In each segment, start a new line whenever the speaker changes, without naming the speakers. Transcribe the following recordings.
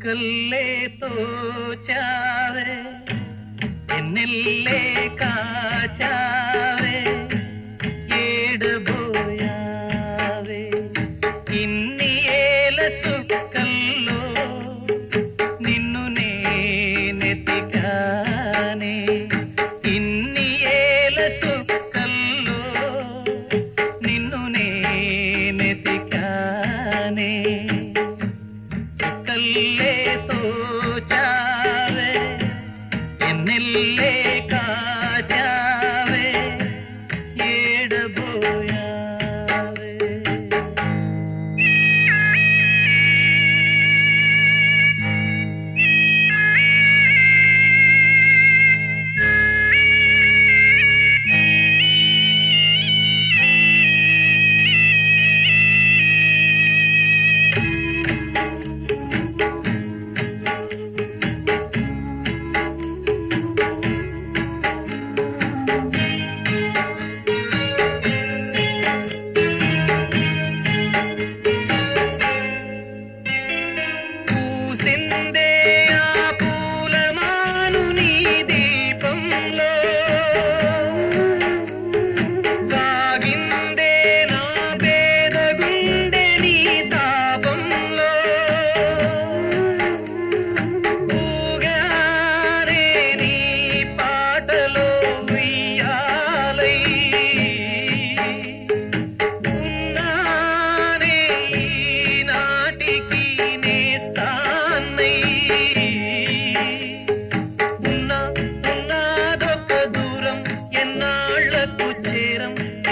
ಕಲ್ಲೇ ತೋ ಚಾವೆ ನಿಲ್ಲೇ ಕಾಚಾ निकल ये सोचा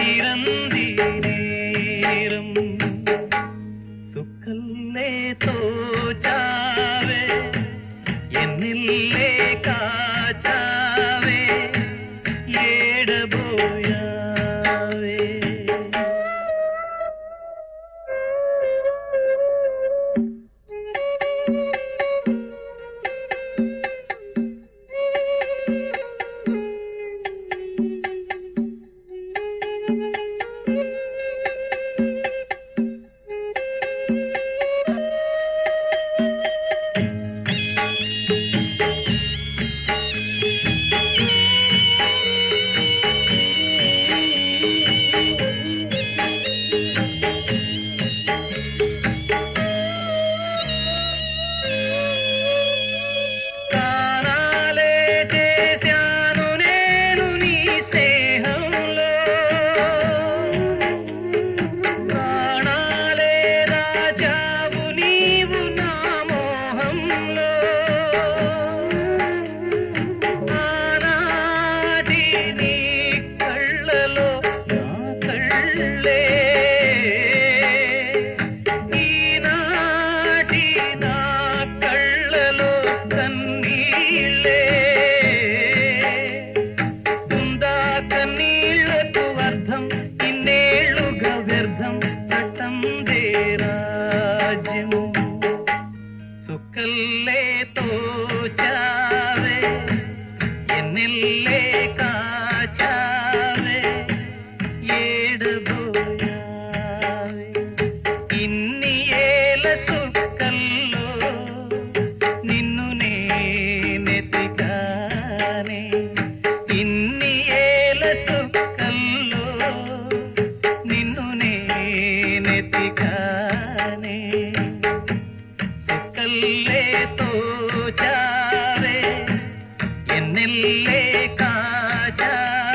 ஆயிரம் நில்லே Yeah.